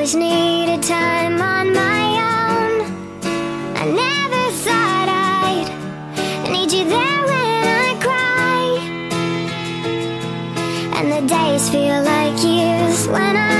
always needed time on my own. I never thought I'd need you there when I cry. And the days feel like years when I